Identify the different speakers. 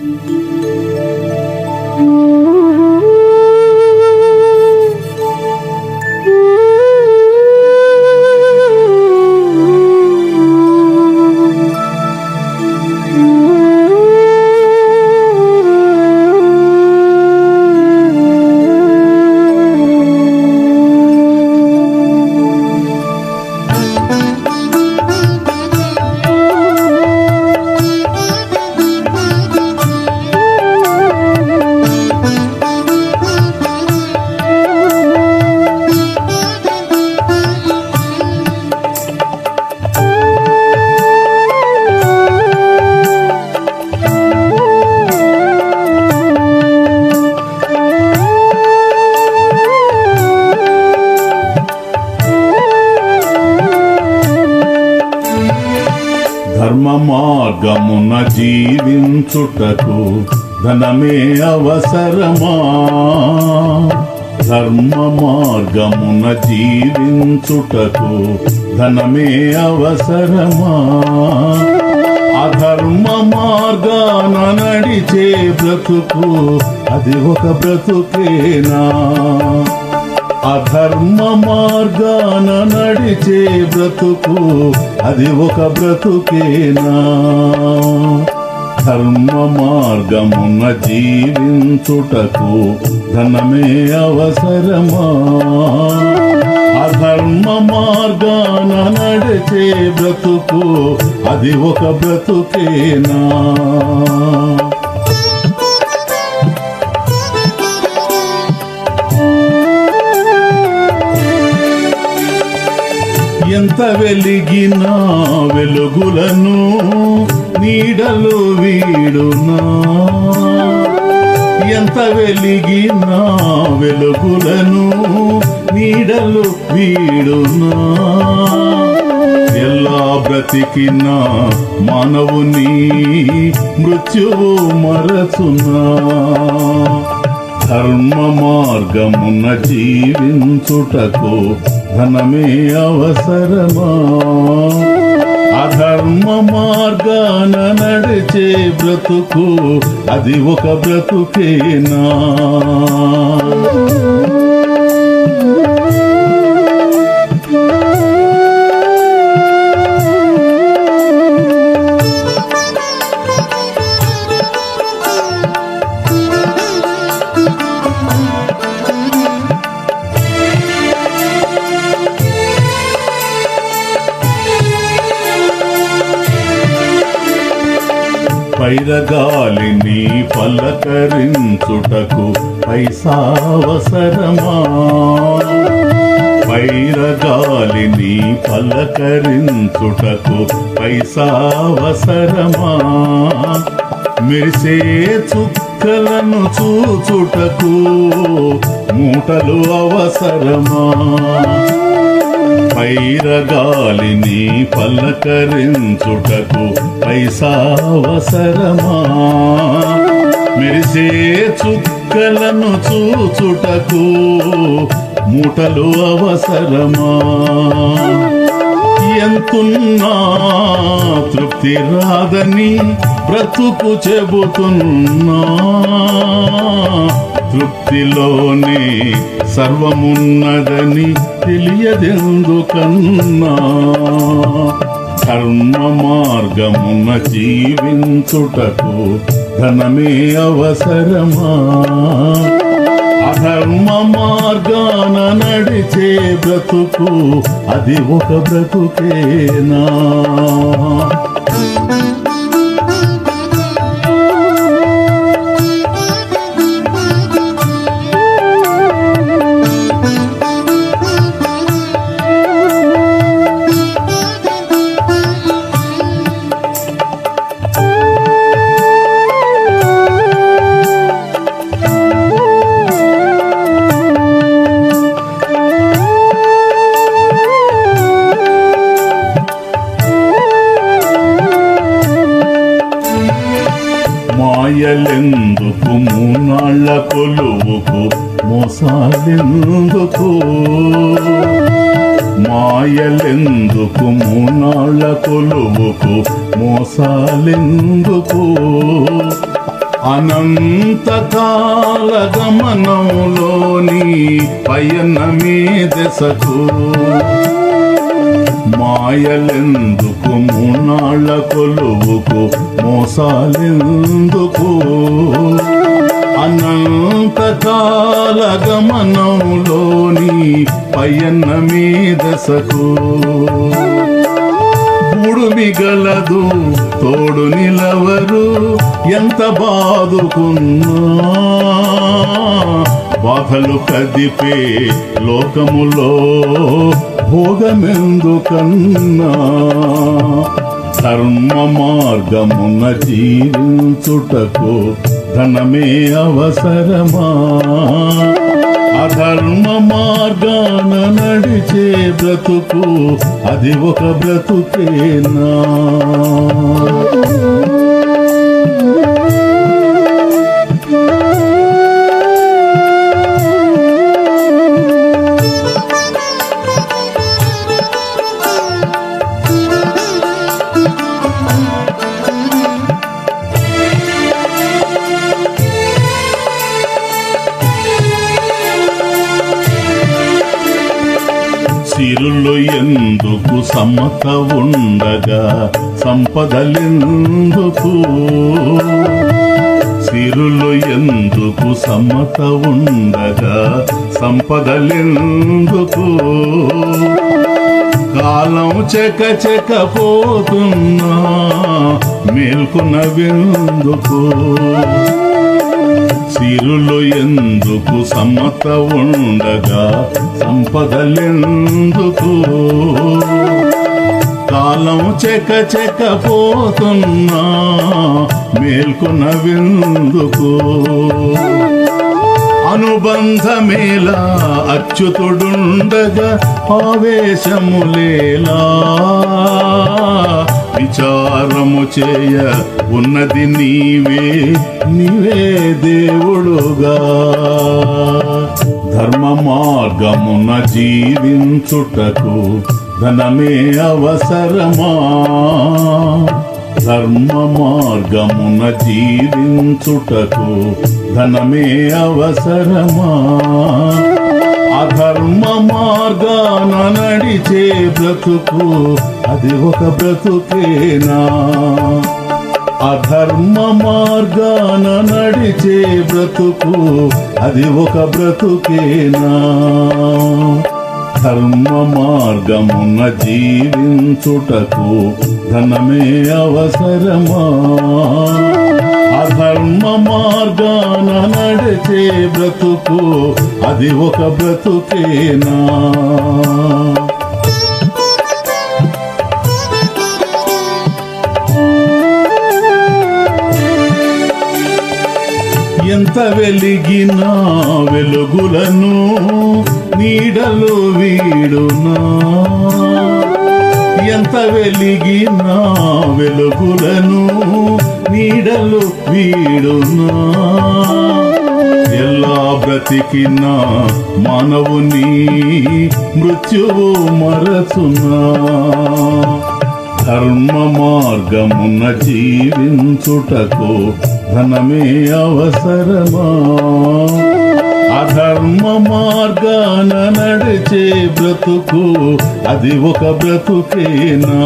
Speaker 1: ధర్మ మార్గమున జీవించుటకు ధనమే అవసరమా? ధర్మ మార్గమున జీవించుటకు ధనమే అవసరమా? అధర్మ మార్గాన నడిచే బ్రతుకు అది ఒక బ్రతుకేనా? అధర్మ మార్గాన నడిచే బ్రతుకు అది ఒక బ్రతుకేనా? ధర్మ మార్గమున జీవించుటకు ధనమే అవసరమా? అధర్మ మార్గాన నడిచే బ్రతుకు అది ఒక బ్రతుకేనా? ఎంత వెలిగినా వెలుగులను నీడలు వీడునా? ఎంత వెలిగినా వెలుగులను నీడలు వీడునా? ఎలా బ్రతికిన మానవుని మృత్యువు మరచునా? ధర్మ మార్గమున జీవించుటకు ధనమే అవసరమా? అధర్మ మార్గాన నడిచే బ్రతుకు అది ఒక బ్రతుకేనా? తిరగాలిని పలకరించుటకు పైసావసరమా? పైరగాలిని పలకరించుటకు పైసావసరమా? మెరిసే చుక్కలను చూచుటకు మూటలు అవసరమా? వీరగాలిని పలకరించుటకు పైసావసరమా మెరిసే చుక్కలను చూచుటకు మూటలు అవసరమా? ఎంతున్నా తృప్తి రాదని బ్రతుకు చెబుతున్నా. తృప్తిలోనే సర్వమున్నదని తెలియదెందుకన్నా. కర్మ మార్గమున జీవించుటకు ధనమే అవసరమా? అధర్మ మార్గాన నడిచే బ్రతుకు అది ఒక బ్రతుకేనా? కొలువుకు మోసాలెందుకు? మాయలెందుకు మూనాళ్ళ కొలువుకు మోసాలెందుకు? అనంతకాల గమనంలోని పయనమే దశకు. మాయలెందుకు మూనాళ్ళ కొలువుకు మోసాలెందుకు? అనంతకాల గమనంలోని పయనమే దశకు మూడు తోడు నిలవరు ఎంత బాదుకున్నా? బాధలు కదిపే లోకములో భోగమెందుకన్నా? ధర్మ మార్గమున జీవించుటకు ధనమే అవసరమా? అధర్మ మార్గాన నడిచే బ్రతుకు అది ఒక బ్రతుకేనా? సిరులు ఎందుకు సమ్మత ఉండగా? సంపదలెందుకు? సిరులు ఎందుకు సమ్మత ఉండగా? సంపదలెందుకు? కాలం చెక చెక పోతున్నా మేల్కొనవెందుకు? సిరులు ఎందుకు సమ్మత ఉండగా? సంపదలెందుకు? కాలం చెక చెక పోతున్నా మేల్కొన విందుకు. అనుబంధమేలా అచ్యుతుడుండగా ఆవేశములేలా విచారము చేయ ఉన్నది నీవే నీవే దేవుడుగా. ధర్మ మార్గమున జీవించుటకు ధనమే అవసరమా? ధర్మ మార్గమున జీవించుటకు ధనమే అవసరమా? అధర్మ మార్గాన నడిచే బ్రతుకు అది ఒక బ్రతుకేనా? అధర్మ మార్గాన నడిచే బ్రతుకు అది ఒక బ్రతుకేనా? ధర్మ మార్గమున జీవించుటకు ధనమే అవసరమా? అధర్మ మార్గాన నడిచే బ్రతుకు అది ఒక బ్రతుకేనా? ఎంత వెలిగినా వెలుగులను నీడలు వీడునా? ఎంత వెలిగినా వెలుగులను నీడలు వీడునా? ఎలా బ్రతికినా మానవుని మృత్యువు మరచునా? ధర్మ మార్గమున జీవించుటకు ధనమే అవసరమా అధర్మ మార్గాన నడిచే బ్రతుకు అది ఒక బ్రతుకేనా?